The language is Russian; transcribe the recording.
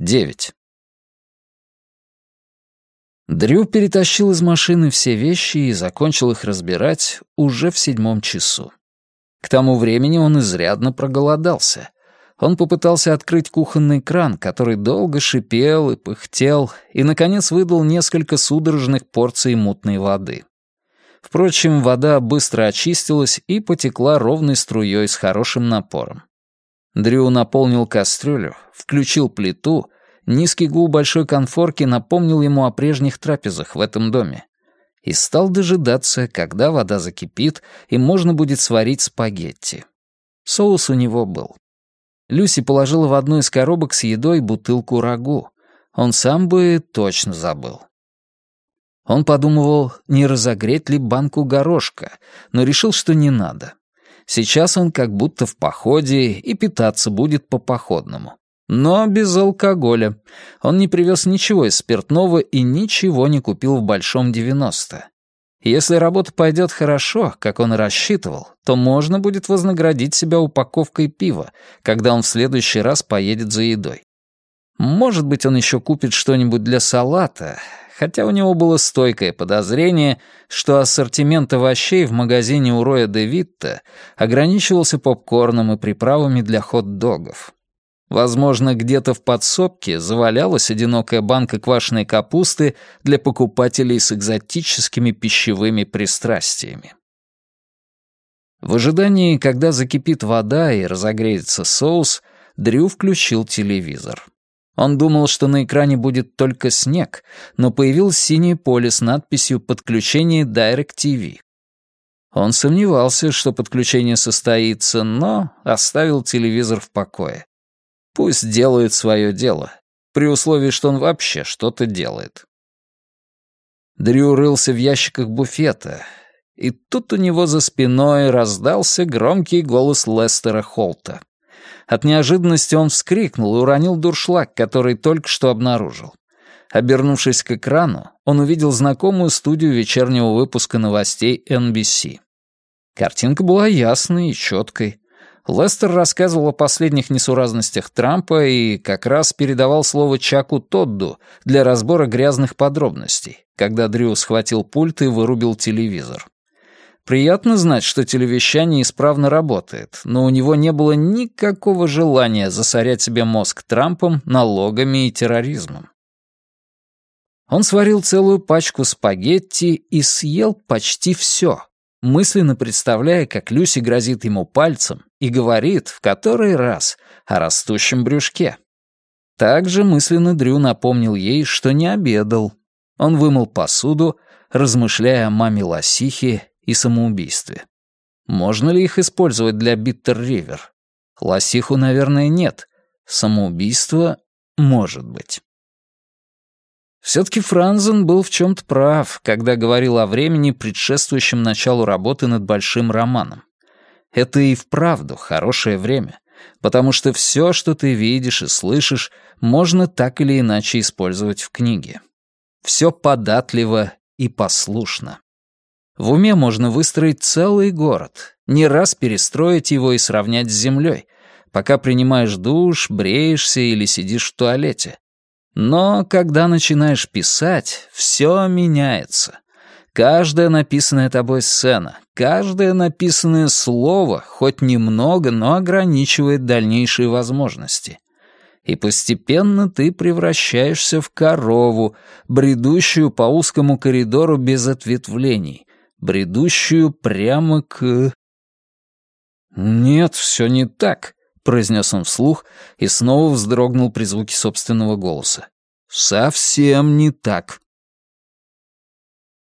9. Дрю перетащил из машины все вещи и закончил их разбирать уже в седьмом часу. К тому времени он изрядно проголодался. Он попытался открыть кухонный кран, который долго шипел и пыхтел, и, наконец, выдал несколько судорожных порций мутной воды. Впрочем, вода быстро очистилась и потекла ровной струей с хорошим напором. Дрю наполнил кастрюлю, включил плиту, низкий гул большой конфорки напомнил ему о прежних трапезах в этом доме и стал дожидаться, когда вода закипит, и можно будет сварить спагетти. Соус у него был. Люси положила в одну из коробок с едой бутылку рагу. Он сам бы точно забыл. Он подумывал, не разогреть ли банку горошка, но решил, что не надо. Сейчас он как будто в походе и питаться будет по-походному. Но без алкоголя. Он не привез ничего из спиртного и ничего не купил в Большом 90. Если работа пойдет хорошо, как он и рассчитывал, то можно будет вознаградить себя упаковкой пива, когда он в следующий раз поедет за едой. Может быть, он еще купит что-нибудь для салата, хотя у него было стойкое подозрение, что ассортимент овощей в магазине у Роя де Витта ограничивался попкорном и приправами для хот-догов. Возможно, где-то в подсобке завалялась одинокая банка квашеной капусты для покупателей с экзотическими пищевыми пристрастиями. В ожидании, когда закипит вода и разогреется соус, Дрю включил телевизор. Он думал, что на экране будет только снег, но появилось синее поле с надписью «Подключение DirecTV». Он сомневался, что подключение состоится, но оставил телевизор в покое. Пусть делает свое дело, при условии, что он вообще что-то делает. Дрю рылся в ящиках буфета, и тут у него за спиной раздался громкий голос Лестера Холта. От неожиданности он вскрикнул и уронил дуршлаг, который только что обнаружил. Обернувшись к экрану, он увидел знакомую студию вечернего выпуска новостей NBC. Картинка была ясной и четкой. Лестер рассказывал о последних несуразностях Трампа и как раз передавал слово Чаку Тодду для разбора грязных подробностей, когда Дрю схватил пульт и вырубил телевизор. Приятно знать, что телевещание исправно работает, но у него не было никакого желания засорять себе мозг Трампом, налогами и терроризмом. Он сварил целую пачку спагетти и съел почти все, мысленно представляя, как Люси грозит ему пальцем и говорит в который раз о растущем брюшке. Также мысленно Дрю напомнил ей, что не обедал. Он вымыл посуду, размышляя о маме Лосихе и самоубийстве. Можно ли их использовать для Биттер-Ривер? Лосиху, наверное, нет. Самоубийство — может быть. Все-таки Франзен был в чем-то прав, когда говорил о времени, предшествующем началу работы над большим романом. Это и вправду хорошее время, потому что все, что ты видишь и слышишь, можно так или иначе использовать в книге. Все податливо и послушно. В уме можно выстроить целый город, не раз перестроить его и сравнять с землей, пока принимаешь душ, бреешься или сидишь в туалете. Но когда начинаешь писать, все меняется. Каждая написанная тобой сцена, каждое написанное слово хоть немного, но ограничивает дальнейшие возможности. И постепенно ты превращаешься в корову, бредущую по узкому коридору без ответвлений, бредущую прямо к... Нет, все не так. — произнес он вслух и снова вздрогнул при звуке собственного голоса. «Совсем не так».